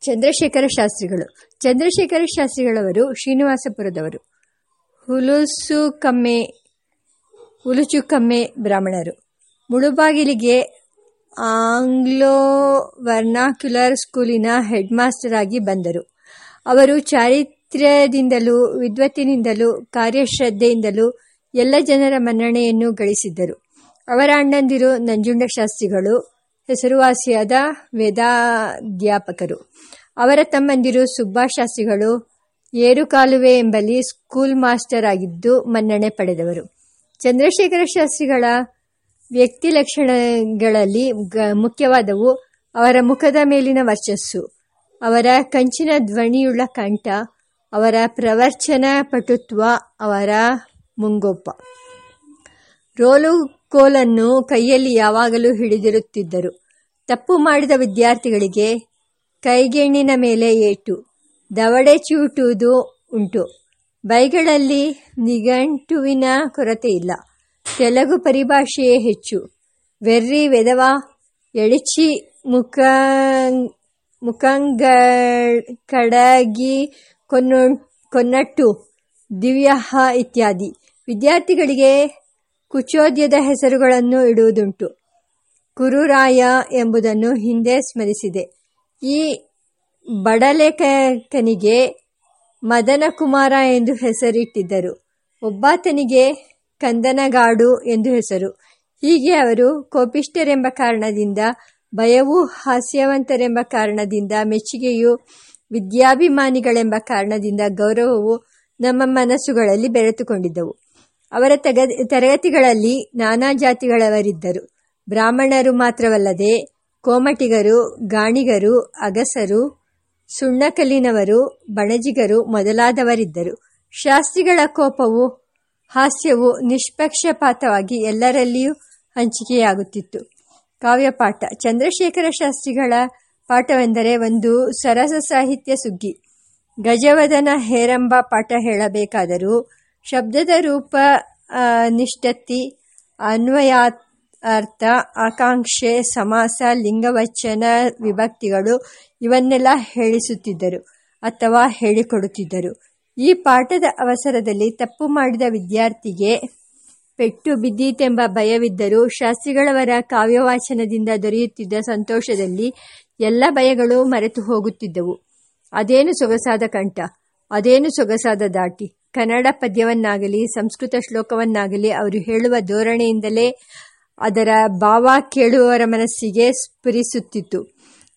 ಚಂದ್ರಶೇಖರ ಶಾಸ್ತ್ರಿಗಳು. ಚಂದ್ರಶೇಖರ ಶಾಸ್ತ್ರಿಗಳವರು ಶ್ರೀನಿವಾಸಪುರದವರು. ಹುಲುಸು ಕಮ್ಮೆ ಹುಲುಚು ಕಮ್ಮೆ ಬ್ರಾಹ್ಮಣರು. ಮುಳುಬಾಗಿಲಿಗೆ ಆಂಗ್ಲೋ ವರ್ನಾಕ್ಯುಲರ್ ಸ್ಕೂಲಿನ ಹೆಡ್ ಮಾಸ್ಟರ್ ಆಗಿ ಬಂದರು. ಅವರು ಚಾರಿತ್ರ್ಯದಿಂದಲೂ, ವಿದ್ವತ್ತಿನಿಂದಲೂ, ಕಾರ್ಯಶ್ರದ್ಧೆಯಿಂದಲೂ ಎಲ್ಲ ಜನರ ಮನ್ನಣೆಯನ್ನು ಗಳಿಸಿದ್ದರು. ಅವರ ಅಣ್ಣಂದಿರು ನಂಜುಂಡ ಶಾಸ್ತ್ರಿಗಳು ಹೆಸರುವಾಸಿಯಾದ ವೇದಾಧ್ಯಾಪಕರು. ಅವರ ತಮ್ಮಂದಿರು ಸುಬ್ಬಾಶಾಸ್ತ್ರಿಗಳು ಏರುಕಾಲುವೆ ಎಂಬಲ್ಲಿ ಸ್ಕೂಲ್ ಮಾಸ್ಟರ್ ಆಗಿದ್ದು ಮನ್ನಣೆ ಪಡೆದವರು. ಚಂದ್ರಶೇಖರ ಶಾಸ್ತ್ರಿಗಳ ವ್ಯಕ್ತಿ ಲಕ್ಷಣಗಳಲ್ಲಿ ಮುಖ್ಯವಾದವು ಅವರ ಮುಖದ ಮೇಲಿನ ವರ್ಚಸ್ಸು, ಅವರ ಕಂಚಿನ ಧ್ವನಿಯುಳ್ಳ ಕಂಠ, ಅವರ ಪ್ರವರ್ಚನ ಪಟುತ್ವ, ಅವರ ಮುಂಗೋಪ. ರೋಲು ಕೋಲನ್ನು ಕೈಯಲ್ಲಿ ಯಾವಾಗಲೂ ಹಿಡಿದಿರುತ್ತಿದ್ದರು. ತಪ್ಪು ಮಾಡಿದ ವಿದ್ಯಾರ್ಥಿಗಳಿಗೆ ಕೈಗೆಣ್ಣಿನ ಮೇಲೆ ಏಟು, ದವಡೆ ಚೂಟುವುದು ಉಂಟು. ಬೈಗಳಲ್ಲಿ ನಿಘಂಟುವಿನ ಕೊರತೆ ಇಲ್ಲ. ತೆಲುಗು ಪರಿಭಾಷೆಯೇ ಹೆಚ್ಚು. ವೆರ್ರಿ ವೆದವ, ಎಳಿಚಿ ಮುಖ ಕಡಗಿ, ಕೊನ್ನೊ, ಕೊನ್ನಟ್ಟು, ದಿವ್ಯಹ ಇತ್ಯಾದಿ. ವಿದ್ಯಾರ್ಥಿಗಳಿಗೆ ಕುಚೋದ್ಯದ ಹೆಸರುಗಳನ್ನು ಇಡುವುದುಂಟು. ಕುರುರಾಯ ಎಂಬುದನ್ನು ಹಿಂದೆ ಸ್ಮರಿಸಿದೆ. ಈ ಬಡಲೇಖಕನಿಗೆ ಮದನಕುಮಾರ ಎಂದು ಹೆಸರಿಟ್ಟಿದ್ದರು. ಒಬ್ಬಾತನಿಗೆ ಕಂದನಗಾಡು ಎಂದು ಹೆಸರು. ಹೀಗೆ ಅವರು ಕೋಪಿಷ್ಠರೆಂಬ ಕಾರಣದಿಂದ, ಭಯವೂ ಹಾಸ್ಯವಂತರೆಂಬ ಕಾರಣದಿಂದ, ಮೆಚ್ಚುಗೆಯು ವಿದ್ಯಾಭಿಮಾನಿಗಳೆಂಬ ಕಾರಣದಿಂದ ಗೌರವವು ನಮ್ಮ ಮನಸ್ಸುಗಳಲ್ಲಿ ಬೆರೆತುಕೊಂಡಿದ್ದವು ಅವರ ತಗ, ತರಗತಿಗಳಲ್ಲಿ ನಾನಾ ಜಾತಿಗಳವರಿದ್ದರು. ಬ್ರಾಹ್ಮಣರು ಮಾತ್ರವಲ್ಲದೆ ಕೋಮಟಿಗರು, ಗಾಣಿಗರು, ಅಗಸರು, ಸುಣ್ಣಕಲ್ಲಿನವರು, ಬಣಜಿಗರು ಮೊದಲಾದವರಿದ್ದರು. ಶಾಸ್ತ್ರಿಗಳ ಕೋಪವು ಹಾಸ್ಯವು ನಿಷ್ಪಕ್ಷಪಾತವಾಗಿ ಎಲ್ಲರಲ್ಲಿಯೂ ಹಂಚಿಕೆಯಾಗುತ್ತಿತ್ತು. ಕಾವ್ಯಪಾಠ. ಚಂದ್ರಶೇಖರ ಶಾಸ್ತ್ರಿಗಳ ಪಾಠವೆಂದರೆ ಒಂದು ಸರಸ ಸಾಹಿತ್ಯ ಸುಗ್ಗಿ. ಗಜವದನ ಹೇರಂಬ ಪಾಠ ಹೇಳಬೇಕಾದರೂ ಶಬ್ದದ ರೂಪ ನಿಷ್ಠತ್ತಿ ಅನ್ವಯಾರ್ಥ ಆಕಾಂಕ್ಷೆ, ಸಮಾಸ, ಲಿಂಗವಚನ, ವಿಭಕ್ತಿಗಳು ಇವನ್ನೆಲ್ಲ ಹೇಳಿಸುತ್ತಿದ್ದರು ಅಥವಾ ಹೇಳಿಕೊಡುತ್ತಿದ್ದರು. ಈ ಪಾಠದ ಅವಸರದಲ್ಲಿ ತಪ್ಪು ಮಾಡಿದ ವಿದ್ಯಾರ್ಥಿಗೆ ಪೆಟ್ಟು ಬಿದ್ದೀತೆಂಬ ಭಯವಿದ್ದರೂ ಶಾಸ್ತ್ರಿಗಳವರ ಕಾವ್ಯವಾಚನದಿಂದ ದೊರೆಯುತ್ತಿದ್ದ ಸಂತೋಷದಲ್ಲಿ ಎಲ್ಲ ಭಯಗಳು ಮರೆತು ಹೋಗುತ್ತಿದ್ದವು. ಅದೇನು ಸೊಗಸಾದ ಕಂಠ, ಅದೇನು ಸೊಗಸಾದ ದಾಟಿ ಕನ್ನಡ ಪದ್ಯವನ್ನಾಗಲಿ, ಸಂಸ್ಕೃತ ಶ್ಲೋಕವನ್ನಾಗಲಿ ಅವರು ಹೇಳುವ ಧೋರಣೆಯಿಂದಲೇ ಅದರ ಭಾವ ಕೇಳುವವರ ಮನಸ್ಸಿಗೆ ಸ್ಫುರಿಸುತ್ತಿತ್ತು.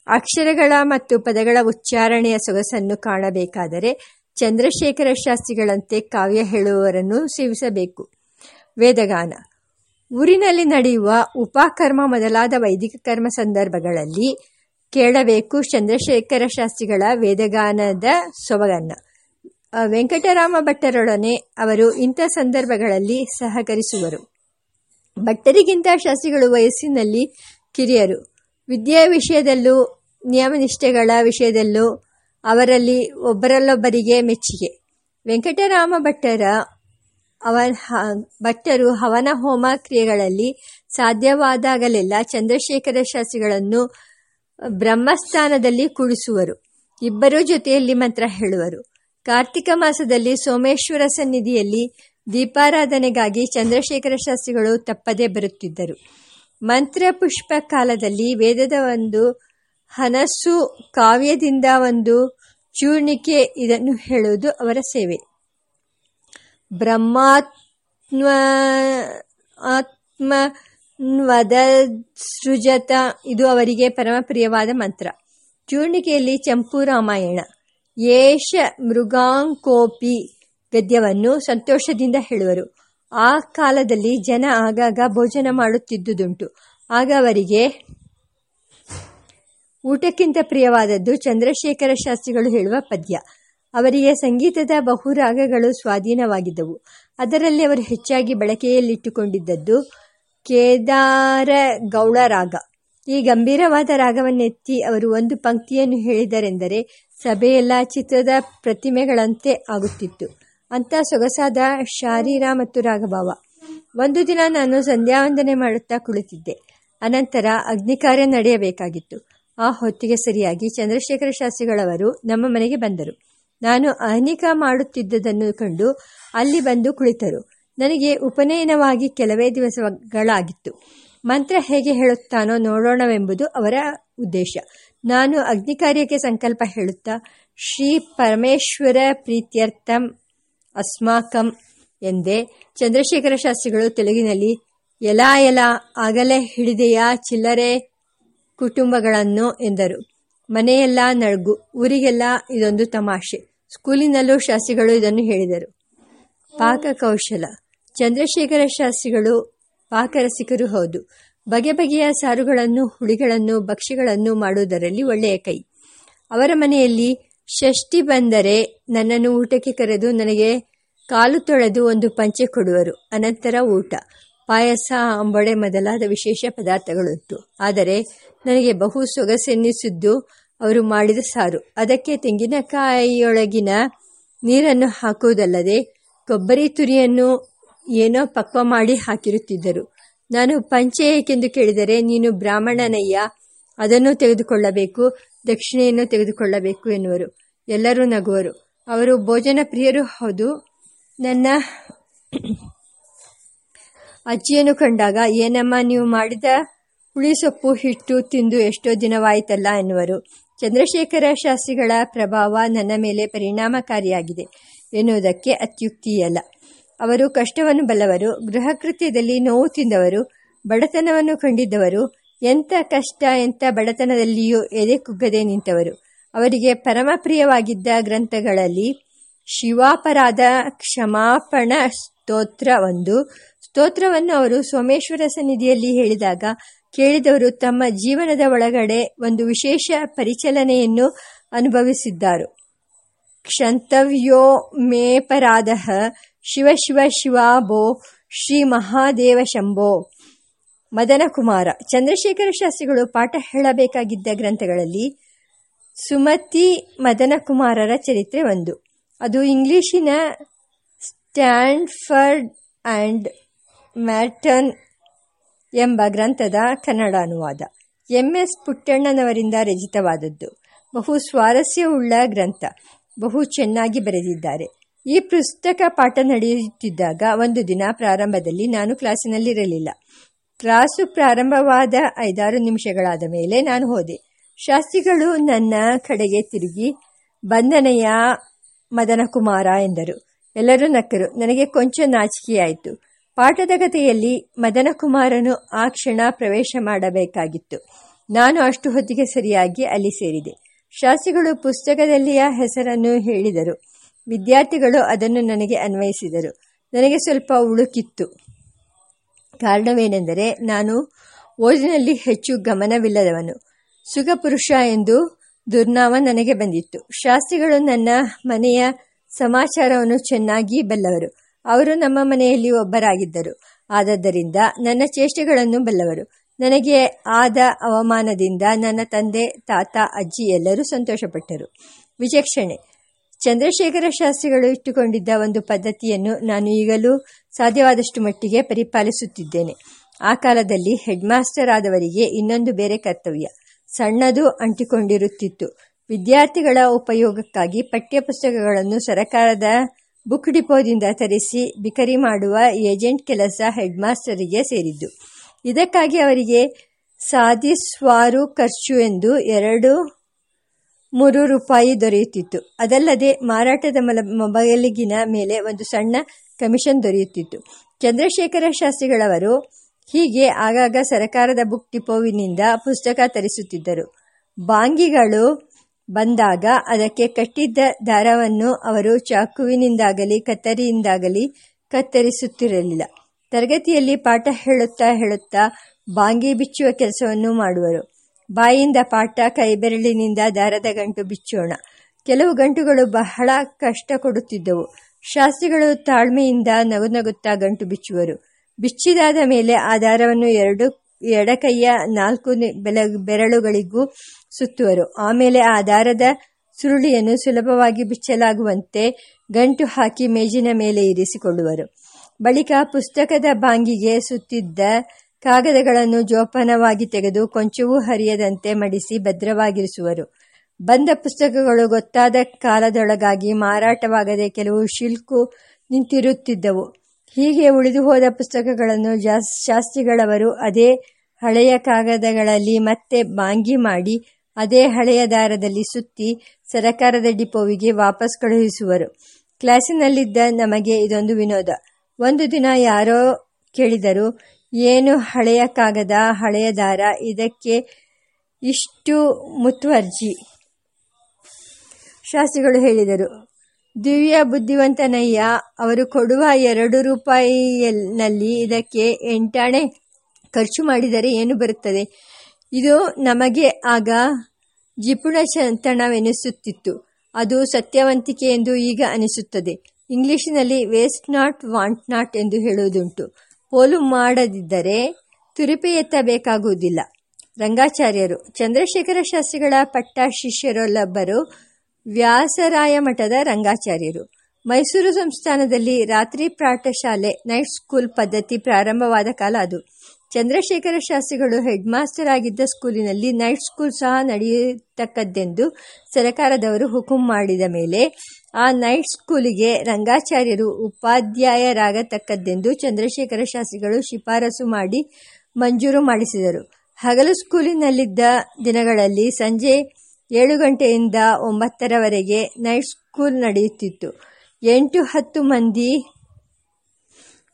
ಅಕ್ಷರಗಳ ಮತ್ತು ಪದಗಳ ಉಚ್ಚಾರಣೆಯ ಸೊಗಸನ್ನು ಕಾಣಬೇಕಾದರೆ ಚಂದ್ರಶೇಖರ ಶಾಸ್ತ್ರಿಗಳಂತೆ ಕಾವ್ಯ ಹೇಳುವವರನ್ನು ಸೇವಿಸಬೇಕು. ವೇದಗಾನ. ಊರಿನಲ್ಲಿ ನಡೆಯುವ ಉಪಕರ್ಮ ಮೊದಲಾದ ವೈದಿಕ ಕರ್ಮ ಸಂದರ್ಭಗಳಲ್ಲಿ ಕೇಳಬೇಕು ಚಂದ್ರಶೇಖರ ಶಾಸ್ತ್ರಿಗಳ ವೇದಗಾನದ ಸೊಬಗನ್ನ. ವೆಂಕಟರಾಮ ಭಟ್ಟರೊಡನೆ ಅವರು ಇಂಥ ಸಂದರ್ಭಗಳಲ್ಲಿ ಸಹಕರಿಸುವರು. ಭಟ್ಟರಿಗಿಂತ ಶಾಸ್ತ್ರಿಗಳು ವಯಸ್ಸಿನಲ್ಲಿ ಕಿರಿಯರು. ವಿದ್ಯೆಯ ವಿಷಯದಲ್ಲೂ, ನಿಯಮನಿಷ್ಠೆಗಳ ವಿಷಯದಲ್ಲೂ ಅವರಲ್ಲಿ ಒಬ್ಬರಲ್ಲೊಬ್ಬರಿಗೆ ಮೆಚ್ಚುಗೆ. ವೆಂಕಟರಾಮ ಭಟ್ಟರ ಅವ ಭಟ್ಟರು ಹವನ ಹೋಮ ಕ್ರಿಯೆಗಳಲ್ಲಿ ಸಾಧ್ಯವಾದಾಗಲೆಲ್ಲ ಚಂದ್ರಶೇಖರ ಶಾಸ್ತ್ರಿಗಳನ್ನು ಬ್ರಹ್ಮಸ್ಥಾನದಲ್ಲಿ ಕೂಡಿಸುವರು. ಇಬ್ಬರೂ ಜೊತೆಯಲ್ಲಿ ಮಂತ್ರ ಹೇಳುವರು. ಕಾರ್ತಿಕ ಮಾಸದಲ್ಲಿ ಸೋಮೇಶ್ವರ ಸನ್ನಿಧಿಯಲ್ಲಿ ದೀಪಾರಾಧನೆಗಾಗಿ ಚಂದ್ರಶೇಖರ ಶಾಸ್ತ್ರಿಗಳು ತಪ್ಪದೇ ಬರುತ್ತಿದ್ದರು. ಮಂತ್ರ ಪುಷ್ಪ ಕಾಲದಲ್ಲಿ ವೇದದ ಒಂದು ಹನಸ್ಸು ಕಾವ್ಯದಿಂದ ಒಂದು ಚೂರ್ಣಿಕೆ ಇದನ್ನು ಹೇಳುವುದು ಅವರ ಸೇವೆ. ಬ್ರಹ್ಮಾತ್ಮ, ಆತ್ಮನ್ವದ ಸೃಜತ, ಇದು ಅವರಿಗೆ ಪರಮಪ್ರಿಯವಾದ ಮಂತ್ರ. ಚೂರ್ಣಿಕೆಯಲ್ಲಿ ಚಂಪು ರಾಮಾಯಣ. ಯೇಷ ಮೃಗಾಂಕೋಪಿ ಗದ್ಯವನ್ನು ಸಂತೋಷದಿಂದ ಹೇಳುವರು. ಆ ಕಾಲದಲ್ಲಿ ಜನ ಆಗಾಗ ಭೋಜನ ಮಾಡುತ್ತಿದ್ದುದುಂಟು. ಆಗ ಅವರಿಗೆ ಊಟಕ್ಕಿಂತ ಪ್ರಿಯವಾದದ್ದು ಚಂದ್ರಶೇಖರ ಶಾಸ್ತ್ರಿಗಳು ಹೇಳುವ ಪದ್ಯ. ಅವರಿಗೆ ಸಂಗೀತದ ಬಹುರಾಗಗಳು ಸ್ವಾಧೀನವಾಗಿದ್ದವು. ಅದರಲ್ಲಿ ಅವರು ಹೆಚ್ಚಾಗಿ ಬಳಕೆಯಲ್ಲಿಟ್ಟುಕೊಂಡಿದ್ದದ್ದು ಕೇದಾರ ಗೌಳ ರಾಗ ಈ ಗಂಭೀರವಾದ ರಾಗವನ್ನೆತ್ತಿ ಅವರು ಒಂದು ಪಂಕ್ತಿಯನ್ನು ಹೇಳಿದರೆಂದರೆ ಸಭೆಯೆಲ್ಲ ಚಿತ್ರದ ಪ್ರತಿಮೆಗಳಂತೆ ಆಗುತ್ತಿತ್ತು. ಅಂತ ಸೊಗಸಾದ ಶಾರೀರ ಮತ್ತು ರಾಗಭಾವ. ಒಂದು ದಿನ ನಾನು ಸಂಧ್ಯಾವಂದನೆ ಮಾಡುತ್ತಾ ಕುಳಿತಿದ್ದೆ. ಅನಂತರ ಅಗ್ನಿಕಾರ್ಯ ನಡೆಯಬೇಕಾಗಿತ್ತು. ಆ ಹೊತ್ತಿಗೆ ಸರಿಯಾಗಿ ಚಂದ್ರಶೇಖರ ಶಾಸ್ತ್ರಿಗಳವರು ನಮ್ಮ ಮನೆಗೆ ಬಂದರು. ನಾನು ಅಹನಿಕ ಮಾಡುತ್ತಿದ್ದುದನ್ನು ಕಂಡು ಅಲ್ಲಿ ಬಂದು ಕುಳಿತರು. ನನಗೆ ಉಪನಯನವಾಗಿ ಕೆಲವೇ ದಿವಸಗಳಾಗಿತ್ತು. ಮಂತ್ರ ಹೇಗೆ ಹೇಳುತ್ತಾನೋ ನೋಡೋಣವೆಂಬುದು ಅವರ ಉದ್ದೇಶ. ನಾನು ಅಗ್ನಿಕಾರ್ಯಕ್ಕೆ ಸಂಕಲ್ಪ ಹೇಳುತ್ತಾ, ಶ್ರೀ ಪರಮೇಶ್ವರ ಪ್ರೀತ್ಯರ್ಥಂ ಅಸ್ಮಾಕಂ ಎಂದೇ ಚಂದ್ರಶೇಖರ ಶಾಸ್ತ್ರಿಗಳು ತೆಲುಗಿನಲ್ಲಿ ಎಲ ಎಲ ಆಗಲೇ ಹಿಡಿದೆಯ ಚಿಲ್ಲರೆ ಕುಟುಂಬಗಳನ್ನು ಎಂದರು. ಮನೆಯೆಲ್ಲ ನಡುಗು ಊರಿಗೆಲ್ಲ ಇದೊಂದು ತಮಾಷೆ. ಸ್ಕೂಲಿನಲ್ಲೂ ಶಾಸ್ತ್ರಿಗಳು ಇದನ್ನು ಹೇಳಿದರು. ಪಾಕ ಕೌಶಲ ಚಂದ್ರಶೇಖರ ಶಾಸ್ತ್ರಿಗಳು ಪಾಕರಸಿಕರು ಹೌದು. ಬಗೆ ಬಗೆಯ ಸಾರುಗಳನ್ನು, ಹುಳಿಗಳನ್ನು, ಭಕ್ಷ್ಯಗಳನ್ನು ಮಾಡುವುದರಲ್ಲಿ ಒಳ್ಳೆಯ ಕೈ. ಅವರ ಮನೆಯಲ್ಲಿ ಷಷ್ಠಿ ಬಂದರೆ ನನ್ನನ್ನು ಊಟಕ್ಕೆ ಕರೆದು ನನಗೆ ಕಾಲು ತೊಳೆದು ಒಂದು ಪಂಚೆ ಕೊಡುವರು. ಅನಂತರ ಊಟ. ಪಾಯಸ, ಅಂಬಡೆ ಮೊದಲಾದ ವಿಶೇಷ ಪದಾರ್ಥಗಳುಂಟು. ಆದರೆ ನನಗೆ ಬಹು ಸೊಗಸೆನ್ನಿಸಿದ್ದು ಅವರು ಮಾಡಿದ ಸಾರು. ಅದಕ್ಕೆ ತೆಂಗಿನಕಾಯಿಯೊಳಗಿನ ನೀರನ್ನು ಹಾಕುವುದಲ್ಲದೆ ಕೊಬ್ಬರಿ ತುರಿಯನ್ನು ಏನೋ ಪಕ್ವ ಮಾಡಿ ಹಾಕಿರುತ್ತಿದ್ದರು. ನಾನು ಪಂಚೆ ಏಕೆಂದು ಕೇಳಿದರೆ ನೀನು ಬ್ರಾಹ್ಮಣನಯ್ಯ, ಅದನ್ನು ತೆಗೆದುಕೊಳ್ಳಬೇಕು, ದಕ್ಷಿಣೆಯನ್ನು ತೆಗೆದುಕೊಳ್ಳಬೇಕು ಎನ್ನುವರು. ಎಲ್ಲರೂ ನಗುವರು. ಅವರು ಭೋಜನ ಪ್ರಿಯರು ಹೌದು. ನನ್ನ ಅಜ್ಜಿಯನ್ನು ಕಂಡಾಗ, ಏನಮ್ಮ ನೀವು ಮಾಡಿದ ಹುಳಿಸೊಪ್ಪು ಹಿಟ್ಟು ತಿಂದು ಎಷ್ಟೋ ದಿನವಾಯಿತಲ್ಲ ಎನ್ನುವರು. ಚಂದ್ರಶೇಖರ ಶಾಸ್ತ್ರಿಗಳ ಪ್ರಭಾವ ನನ್ನ ಮೇಲೆ ಪರಿಣಾಮಕಾರಿಯಾಗಿದೆ ಎನ್ನುವುದಕ್ಕೆ ಅತ್ಯುಕ್ತಿಯಲ್ಲ. ಅವರು ಕಷ್ಟವನ್ನು ಬಲ್ಲವರು, ಗೃಹಕೃತ್ಯದಲ್ಲಿ ನೋವು ತಿಂದವರು, ಬಡತನವನ್ನು ಕಂಡಿದ್ದವರು, ಎಂಥ ಕಷ್ಟ, ಎಂಥ ಬಡತನದಲ್ಲಿಯೂ ಎದೆ ಕುಗ್ಗದೆ ನಿಂತವರು. ಅವರಿಗೆ ಪರಮಪ್ರಿಯವಾಗಿದ್ದ ಗ್ರಂಥಗಳಲ್ಲಿ ಶಿವಾಪರಾಧ ಕ್ಷಮಾಪಣ ಸ್ತೋತ್ರ ಒಂದು. ಸ್ತೋತ್ರವನ್ನು ಅವರು ಸೋಮೇಶ್ವರ ಸನ್ನಿಧಿಯಲ್ಲಿ ಹೇಳಿದಾಗ ಕೇಳಿದವರು ತಮ್ಮ ಜೀವನದ ಒಳಗಡೆ ಒಂದು ವಿಶೇಷ ಪರಿಚಲನೆಯನ್ನು ಅನುಭವಿಸಿದ್ದರು. ಕ್ಷಂತವ್ಯೋ ಮೇಪರಾಧ ಶಿವ ಶಿವ ಶಿವಾಬೋ ಶ್ರೀ ಮಹಾದೇವ ಶಂಭೋ. ಮದನ ಕುಮಾರ ಚಂದ್ರಶೇಖರ ಶಾಸ್ತ್ರಿಗಳು ಪಾಠ ಹೇಳಬೇಕಾಗಿದ್ದ ಗ್ರಂಥಗಳಲ್ಲಿ ಸುಮತಿ ಮದನ ಕುಮಾರರ ಚರಿತ್ರೆ ಒಂದು. ಅದು ಇಂಗ್ಲಿಶಿನ ಸ್ಟ್ಯಾಂಡ್ಫರ್ಡ್ ಆ್ಯಂಡ್ ಮ್ಯಾಟನ್ ಎಂಬ ಗ್ರಂಥದ ಕನ್ನಡ ಅನುವಾದ. ಎಂ. ಎಸ್. ಪುಟ್ಟಣ್ಣನವರಿಂದ ರಚಿತವಾದದ್ದು. ಬಹು ಸ್ವಾರಸ್ಯವುಳ್ಳ ಗ್ರಂಥ. ಬಹು ಚೆನ್ನಾಗಿ ಬರೆದಿದ್ದಾರೆ. ಈ ಪುಸ್ತಕ ಪಾಠ ನಡೆಯುತ್ತಿದ್ದಾಗ ಒಂದು ದಿನ ಪ್ರಾರಂಭದಲ್ಲಿ ನಾನು ಕ್ಲಾಸಿನಲ್ಲಿರಲಿಲ್ಲ. ಕ್ಲಾಸು ಪ್ರಾರಂಭವಾದ ಐದಾರು ನಿಮಿಷಗಳಾದ ಮೇಲೆ ನಾನು ಹೋದೆ. ಶಾಸ್ತ್ರಿಗಳು ನನ್ನ ಕಡೆಗೆ ತಿರುಗಿ, ಬಂಧನೆಯ ಮದನಕುಮಾರ ಎಂದರು. ಎಲ್ಲರೂ ನಕ್ಕರು. ನನಗೆ ಕೊಂಚ ನಾಚಿಕೆಯಾಯಿತು. ಪಾಠದ ಕಥೆಯಲ್ಲಿ ಮದನಕುಮಾರನು ಆ ಕ್ಷಣ ಪ್ರವೇಶ ಮಾಡಬೇಕಾಗಿತ್ತು. ನಾನು ಅಷ್ಟು ಹೊತ್ತಿಗೆ ಸರಿಯಾಗಿ ಅಲ್ಲಿ ಸೇರಿದೆ. ಶಾಸ್ತ್ರಿಗಳು ಪುಸ್ತಕದಲ್ಲಿಯ ಹೆಸರನ್ನು ಹೇಳಿದರು. ವಿದ್ಯಾರ್ಥಿಗಳು ಅದನ್ನು ನನಗೆ ಅನ್ವಯಿಸಿದರು. ನನಗೆ ಸ್ವಲ್ಪ ಉಳುಕಿತ್ತು. ಕಾರಣವೇನೆಂದರೆ ನಾನು ಓದಿನಲ್ಲಿ ಹೆಚ್ಚು ಗಮನವಿಲ್ಲದವನು. ಸುಖಪುರುಷ ಎಂದು ದುರ್ನಾಮ ನನಗೆ ಬಂದಿತ್ತು. ಶಾಸ್ತ್ರಿಗಳು ನನ್ನ ಮನೆಯ ಸಮಾಚಾರವನ್ನು ಚೆನ್ನಾಗಿ ಬಲ್ಲವರು. ಅವರು ನಮ್ಮ ಮನೆಯಲ್ಲಿ ಒಬ್ಬರಾಗಿದ್ದರು. ಆದದ್ದರಿಂದ ನನ್ನ ಚೇಷ್ಟೆಗಳನ್ನು ಬಲ್ಲವರು. ನನಗೆ ಆದ ಅವಮಾನದಿಂದ ನನ್ನ ತಂದೆ, ತಾತ, ಅಜ್ಜಿ ಎಲ್ಲರೂ ಸಂತೋಷಪಟ್ಟರು. ವಿಚಕ್ಷಣೆ. ಚಂದ್ರಶೇಖರ ಶಾಸ್ತ್ರಿಗಳು ಇಟ್ಟುಕೊಂಡಿದ್ದ ಒಂದು ಪದ್ಧತಿಯನ್ನು ನಾನು ಈಗಲೂ ಸಾಧ್ಯವಾದಷ್ಟು ಮಟ್ಟಿಗೆ ಪರಿಪಾಲಿಸುತ್ತಿದ್ದೇನೆ. ಆ ಕಾಲದಲ್ಲಿ ಹೆಡ್ ಮಾಸ್ಟರ್ ಆದವರಿಗೆ ಇನ್ನೊಂದು ಬೇರೆ ಕರ್ತವ್ಯ. ಸಣ್ಣದು ಅಂಟಿಕೊಂಡಿರುತ್ತಿತ್ತು. ವಿದ್ಯಾರ್ಥಿಗಳ ಉಪಯೋಗಕ್ಕಾಗಿ ಪಠ್ಯಪುಸ್ತಕಗಳನ್ನು ಸರಕಾರದ ಬುಕ್ ಡಿಪೋದಿಂದ ತರಿಸಿ ಬಿಕರಿ ಮಾಡುವ ಏಜೆಂಟ್ ಕೆಲಸ ಹೆಡ್ ಮಾಸ್ಟರಿಗೆ ಸೇರಿದ್ದು. ಇದಕ್ಕಾಗಿ ಅವರಿಗೆ ಸಾಧಿಸ್ವಾರು ಖರ್ಚು ಎಂದು ಎರಡು ಮೂರು ರೂಪಾಯಿ ದೊರೆಯುತ್ತಿತ್ತು. ಅದಲ್ಲದೆ ಮಾರಾಟದ ಮೊಬೈಲಿಗಿನ ಮೇಲೆ ಒಂದು ಸಣ್ಣ ಕಮಿಷನ್ ದೊರೆಯುತ್ತಿತ್ತು. ಚಂದ್ರಶೇಖರ ಶಾಸ್ತ್ರಿಗಳವರು ಹೀಗೆ ಆಗಾಗ ಸರಕಾರದ ಬುಕ್ ಡಿಪೋವಿನಿಂದ ಪುಸ್ತಕ ತರಿಸುತ್ತಿದ್ದರು. ಬಾಂಗಿಗಳು ಬಂದಾಗ ಅದಕ್ಕೆ ಕಟ್ಟಿದ್ದ ದಾರವನ್ನು ಅವರು ಚಾಕುವಿನಿಂದಾಗಲಿ, ಕತ್ತರಿಯಿಂದಾಗಲಿ ಕತ್ತರಿಸುತ್ತಿರಲಿಲ್ಲ. ತರಗತಿಯಲ್ಲಿ ಪಾಠ ಹೇಳುತ್ತಾ ಹೇಳುತ್ತಾ ಬಾಂಗಿ ಬಿಚ್ಚುವ ಕೆಲಸವನ್ನು ಮಾಡುವರು. ಬಾಯಿಂದ ಪಾಠ ಕೈಬೆರಳಿನಿಂದ ದಾರದ ಗಂಟು ಬಿಚ್ಚೋಣ. ಕೆಲವು ಗಂಟುಗಳು ಬಹಳ ಕಷ್ಟ ಕೊಡುತ್ತಿದ್ದವು. ಶಾಸ್ತ್ರಿಗಳು ತಾಳ್ಮೆಯಿಂದ ನಗು ನಗುತ್ತಾ ಗಂಟು ಬಿಚ್ಚುವರು. ಬಿಚ್ಚಿದಾದ ಮೇಲೆ ಆ ದಾರವನ್ನು ಎರಡು, ಎಡಕೈಯ ನಾಲ್ಕು ಬೆರಳುಗಳಿಗೂ ಸುತ್ತುವರು. ಆಮೇಲೆ ಆ ದಾರದ ಸುರುಳಿಯನ್ನು ಸುಲಭವಾಗಿ ಬಿಚ್ಚಲಾಗುವಂತೆ ಗಂಟು ಹಾಕಿ ಮೇಜಿನ ಮೇಲೆ ಇರಿಸಿಕೊಳ್ಳುವರು. ಬಳಿಕ ಪುಸ್ತಕದ ಬಾಂಗಿಗೆ ಸುತ್ತಿದ್ದ ಕಾಗದಗಳನ್ನು ಜೋಪಾನವಾಗಿ ತೆಗೆದು ಕೊಂಚವೂ ಹರಿಯದಂತೆ ಮಡಿಸಿ ಭದ್ರವಾಗಿರಿಸುವರು. ಬಂದ ಪುಸ್ತಕಗಳು ಗೊತ್ತಾದ ಕಾಲದೊಳಗಾಗಿ ಮಾರಾಟವಾಗದೆ ಕೆಲವು ಶಿಲ್ಕು ನಿಂತಿರುತ್ತಿದ್ದವು. ಹೀಗೆ ಉಳಿದು ಹೋದ ಪುಸ್ತಕಗಳನ್ನು ಶಾಸ್ತ್ರಿಗಳವರು ಅದೇ ಹಳೆಯ ಕಾಗದಗಳಲ್ಲಿ ಮತ್ತೆ ಬಾಂಗಿ ಮಾಡಿ ಅದೇ ಹಳೆಯ ದಾರದಲ್ಲಿ ಸುತ್ತಿ ಸರಕಾರದ ಡಿಪೋವಿಗೆ ವಾಪಸ್ ಕಳುಹಿಸುವರು. ಕ್ಲಾಸಿನಲ್ಲಿದ್ದ ನಮಗೆ ಇದೊಂದು ವಿನೋದ. ಒಂದು ದಿನ ಯಾರೋ ಕೇಳಿದರು ಏನು ಹಳೆಯ ಕಾಗದ ಹಳೆಯ ದಾರ? ಇದಕ್ಕೆ ಇಷ್ಟು ಮುತುವರ್ಜಿ. ಶಾಸ್ತ್ರಿಗಳು ಹೇಳಿದರು, ದಿವ್ಯ ಬುದ್ಧಿವಂತನಯ್ಯ ಅವರು ಕೊಡುವ ಎರಡು ರೂಪಾಯಿಯಲ್ಲಿ ಇದಕ್ಕೆ ಎಂಟಾಣೆ ಖರ್ಚು ಮಾಡಿದರೆ ಏನು ಬರುತ್ತದೆ? ಇದು ನಮಗೆ ಆಗ ಜಿಪುಣ ಚಂತನವೆನಿಸುತ್ತಿತ್ತು ಅದು ಸತ್ಯವಂತಿಕೆ ಎಂದು ಈಗ ಅನಿಸುತ್ತದೆ. ಇಂಗ್ಲಿಷಿನಲ್ಲಿ ವೇಸ್ಟ್ ನಾಟ್, ವಾಂಟ್ ನಾಟ್ ಎಂದು ಹೇಳುವುದುಂಟು. ಪೋಲು ಮಾಡದಿದ್ದರೆ ತುರಿಪೆ ಎತ್ತಬೇಕಾಗುವುದಿಲ್ಲ. ರಂಗಾಚಾರ್ಯರು, ಚಂದ್ರಶೇಖರ ಶಾಸ್ತ್ರಿಗಳ ಪಟ್ಟ ಶಿಷ್ಯರೊಲ್ಲೊಬ್ಬರು ವ್ಯಾಸರಾಯ ಮಠದ ರಂಗಾಚಾರ್ಯರು. ಮೈಸೂರು ಸಂಸ್ಥಾನದಲ್ಲಿ ರಾತ್ರಿ ಪ್ರಾಠಶಾಲೆ ನೈಟ್ ಸ್ಕೂಲ್ ಪದ್ಧತಿ ಪ್ರಾರಂಭವಾದ ಕಾಲ ಅದು. ಚಂದ್ರಶೇಖರ ಶಾಸ್ತ್ರಿಗಳು ಹೆಡ್ ಮಾಸ್ಟರ್ ಆಗಿದ್ದ ಸ್ಕೂಲಿನಲ್ಲಿ ನೈಟ್ ಸ್ಕೂಲ್ ಸಹ ನಡೆಯತಕ್ಕದ್ದೆಂದು ಸರಕಾರದವರು ಹುಕುಂ ಮಾಡಿದ ಮೇಲೆ ಆ ನೈಟ್ ಸ್ಕೂಲಿಗೆ ರಂಗಾಚಾರ್ಯರು ಉಪಾಧ್ಯಾಯರಾಗತಕ್ಕದ್ದೆಂದು ಚಂದ್ರಶೇಖರ ಶಾಸ್ತ್ರಿಗಳು ಶಿಫಾರಸು ಮಾಡಿ ಮಂಜೂರು ಮಾಡಿಸಿದರು. ಹಗಲು ಸ್ಕೂಲಿನಲ್ಲಿದ್ದ ದಿನಗಳಲ್ಲಿ ಸಂಜೆ ಏಳು ಗಂಟೆಯಿಂದ ಒಂಬತ್ತರವರೆಗೆ ನೈಟ್ ಸ್ಕೂಲ್ ನಡೆಯುತ್ತಿತ್ತು. ಎಂಟು ಹತ್ತು ಮಂದಿ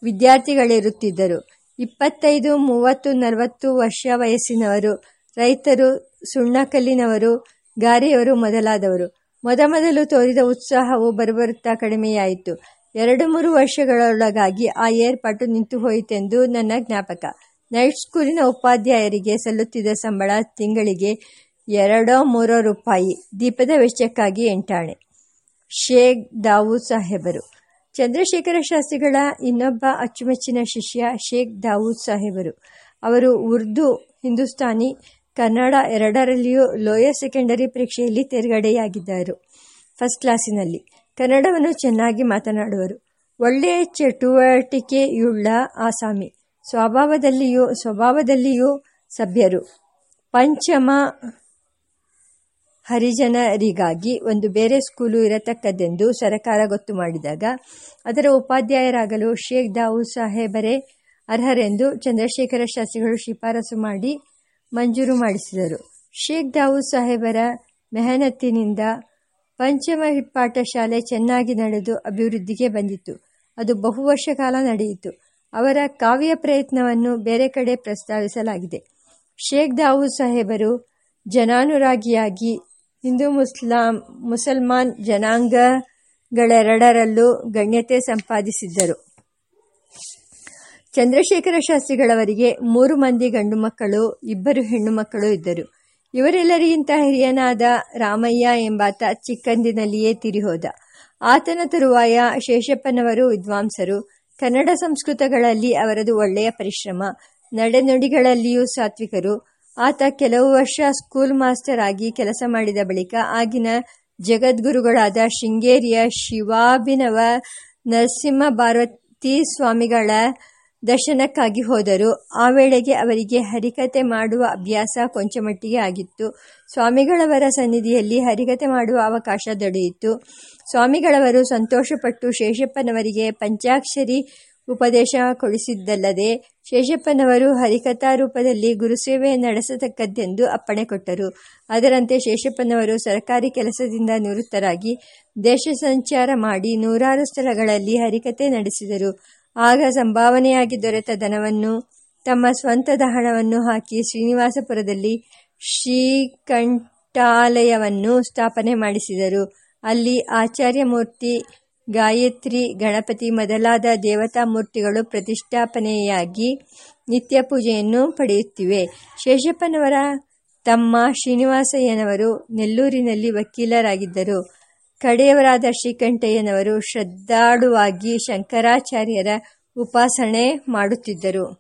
ವಿದ್ಯಾರ್ಥಿಗಳಿರುತ್ತಿದ್ದರು. ಇಪ್ಪತ್ತೈದು, ಮೂವತ್ತು, ನಲವತ್ತು ವರ್ಷ ವಯಸ್ಸಿನವರು, ರೈತರು ಸುಣ್ಣಕಲ್ಲಿನವರು ಗಾರೆಯವರು ಮೊದಲಾದವರು. ಮೊದಮೊದಲು ತೋರಿದ ಉತ್ಸಾಹವು ಬರುಬರುತ್ತಾ ಕಡಿಮೆಯಾಯಿತು. ಎರಡು ಮೂರು ವರ್ಷಗಳೊಳಗಾಗಿ ಆ ಏರ್ಪಾಟು ನಿಂತು ಹೋಯಿತೆಂದು ನನ್ನ ಜ್ಞಾಪಕ. ನೈಟ್ ಸ್ಕೂಲಿನ ಉಪಾಧ್ಯಾಯರಿಗೆ ಸಲ್ಲುತ್ತಿದ್ದ ಸಂಬಳ ತಿಂಗಳಿಗೆ ಎರಡೋ ಮೂರೋ ರೂಪಾಯಿ, ದೀಪದ ವೆಚ್ಚಕ್ಕಾಗಿ ಎಂಟಾಣೆ. ಶೇಖ್ ದಾವೂದ್ ಸಾಹೇಬರು. ಚಂದ್ರಶೇಖರ ಶಾಸ್ತ್ರಿಗಳ ಇನ್ನೊಬ್ಬ ಅಚ್ಚುಮೆಚ್ಚಿನ ಶಿಷ್ಯ ಶೇಖ್ ದಾವೂದ್ ಸಾಹೇಬರು. ಅವರು ಉರ್ದು ಹಿಂದೂಸ್ತಾನಿ ಕನ್ನಡ ಎರಡರಲ್ಲಿಯೂ ಲೋಯರ್ ಸೆಕೆಂಡರಿ ಪರೀಕ್ಷೆಯಲ್ಲಿ ತೇರ್ಗಡೆಯಾಗಿದ್ದರು. ಫಸ್ಟ್ ಕ್ಲಾಸಿನಲ್ಲಿ ಕನ್ನಡವನ್ನು ಚೆನ್ನಾಗಿ ಮಾತನಾಡುವರು. ಒಳ್ಳೆಯ ಚಟುವಟಿಕೆಯುಳ್ಳ ಆಸಾಮಿ. ಸ್ವಭಾವದಲ್ಲಿಯೂ ಸ್ವಭಾವದಲ್ಲಿಯೂ ಸಭ್ಯರು. ಪಂಚಮ ಹರಿಜನರಿಗಾಗಿ ಒಂದು ಬೇರೆ ಸ್ಕೂಲು ಇರತಕ್ಕದ್ದೆಂದು ಸರಕಾರ ಗೊತ್ತು ಮಾಡಿದಾಗ, ಅದರ ಉಪಾಧ್ಯಾಯರಾಗಲು ಶೇಖ್ ದಾವೂದ್ ಸಾಹೇಬರೇ ಅರ್ಹರೆಂದು ಚಂದ್ರಶೇಖರ ಶಾಸ್ತ್ರಿಗಳು ಶಿಫಾರಸು ಮಾಡಿ ಮಂಜೂರು ಮಾಡಿಸಿದರು. ಶೇಖ್ ದಾವೂದ್ ಸಾಹೇಬರ ಮೆಹನತ್ತಿನಿಂದ ಪಂಚಮ ಪಾಠಶಾಲೆ ಚೆನ್ನಾಗಿ ನಡೆದು ಅಭಿವೃದ್ಧಿಗೆ ಬಂದಿತು ಅದು ಬಹು ವರ್ಷ ಕಾಲ ನಡೆಯಿತು. ಅವರ ಕಾವ್ಯ ಪ್ರಯತ್ನವನ್ನು ಬೇರೆ ಕಡೆ ಪ್ರಸ್ತಾವಿಸಲಾಗಿದೆ. ಶೇಖ್ ದಾವೂದ್ ಸಾಹೇಬರು ಜನಾನುರಾಗಿಯಾಗಿ ಹಿಂದೂ ಮುಸ್ಲಾಂ, ಮುಸಲ್ಮಾನ್ ಜನಾಂಗಗಳೆರಡರಲ್ಲೂ ಗಣ್ಯತೆ ಸಂಪಾದಿಸಿದ್ದರು. ಚಂದ್ರಶೇಖರ ಶಾಸ್ತ್ರಿಗಳವರಿಗೆ ಮೂರು ಮಂದಿ ಗಂಡು ಮಕ್ಕಳು, ಇಬ್ಬರು ಹೆಣ್ಣು ಮಕ್ಕಳು ಇದ್ದರು. ಇವರೆಲ್ಲರಿಗಿಂತ ಹಿರಿಯನಾದ ರಾಮಯ್ಯ ಎಂಬಾತ ಚಿಕ್ಕಂದಿನಲ್ಲಿಯೇ ತಿರಿಹೋದ. ಆತನ ತರುವಾಯ ಶೇಷಪ್ಪನವರು ವಿದ್ವಾಂಸರು. ಕನ್ನಡ ಸಂಸ್ಕೃತಗಳಲ್ಲಿ ಅವರದು ಒಳ್ಳೆಯ ಪರಿಶ್ರಮ. ನಡೆನುಡಿಗಳಲ್ಲಿಯೂ ಸಾತ್ವಿಕರು. ಆತ ಕೆಲವು ವರ್ಷ ಸ್ಕೂಲ್ ಮಾಸ್ಟರ್ ಆಗಿ ಕೆಲಸ ಮಾಡಿದ ಬಳಿಕ ಆಗಿನ ಜಗದ್ಗುರುಗಳಾದ ಶೃಂಗೇರಿಯ ಶಿವಾಭಿನವ ನರಸಿಂಹ ಭಾರತಿ ಸ್ವಾಮಿಗಳ ದರ್ಶನಕ್ಕಾಗಿ ಹೋದರು. ಆ ವೇಳೆಗೆ ಅವರಿಗೆ ಹರಿಕತೆ ಮಾಡುವ ಅಭ್ಯಾಸ ಕೊಂಚ ಮಟ್ಟಿಗೆ ಆಗಿತ್ತು. ಸ್ವಾಮಿಗಳವರ ಸನ್ನಿಧಿಯಲ್ಲಿ ಹರಿಕತೆ ಮಾಡುವ ಅವಕಾಶ ದೊರೆಯಿತು. ಸ್ವಾಮಿಗಳವರು ಸಂತೋಷಪಟ್ಟು ಶೇಷಪ್ಪನವರಿಗೆ ಪಂಚಾಕ್ಷರಿ ಉಪದೇಶ ಕೊಡಿಸಿದ್ದಲ್ಲದೆ, ಶೇಷಪ್ಪನವರು ಹರಿಕಥಾ ರೂಪದಲ್ಲಿ ಗುರುಸೇವೆ ನಡೆಸತಕ್ಕದ್ದೆಂದು ಅಪ್ಪಣೆ ಕೊಟ್ಟರು. ಅದರಂತೆ ಶೇಷಪ್ಪನವರು ಸರ್ಕಾರಿ ಕೆಲಸದಿಂದ ನಿವೃತ್ತರಾಗಿ ದೇಶ ಸಂಚಾರ ಮಾಡಿ ನೂರಾರು ಸ್ಥಳಗಳಲ್ಲಿ ಹರಿಕತೆ ನಡೆಸಿದರು. ಆಗ ಸಂಭಾವನೆಯಾಗಿ ದೊರೆತ ಧನವನ್ನು, ತಮ್ಮ ಸ್ವಂತದ ಹಣವನ್ನು ಹಾಕಿ ಶ್ರೀನಿವಾಸಪುರದಲ್ಲಿ ಶ್ರೀಕಂಠಾಲಯವನ್ನು ಸ್ಥಾಪನೆ ಮಾಡಿಸಿದರು. ಅಲ್ಲಿ ಆಚಾರ್ಯಮೂರ್ತಿ ಗಾಯತ್ರಿ, ಗಣಪತಿ ಮೊದಲಾದ ದೇವತಾ ಮೂರ್ತಿಗಳು ಪ್ರತಿಷ್ಠಾಪನೆಯಾಗಿ ನಿತ್ಯ ಪೂಜೆಯನ್ನು ಪಡೆಯುತ್ತಿವೆ. ಶೇಷಪ್ಪನವರ ತಮ್ಮ ಶ್ರೀನಿವಾಸಯ್ಯನವರು ನೆಲ್ಲೂರಿನಲ್ಲಿ ವಕೀಲರಾಗಿದ್ದರು. ಕಡೆಯವರಾದ ಶ್ರೀಕಂಠಯ್ಯನವರು ಶ್ರದ್ಧಾಳುವಾಗಿ ಶಂಕರಾಚಾರ್ಯರ ಉಪಾಸನೆ ಮಾಡುತ್ತಿದ್ದರು.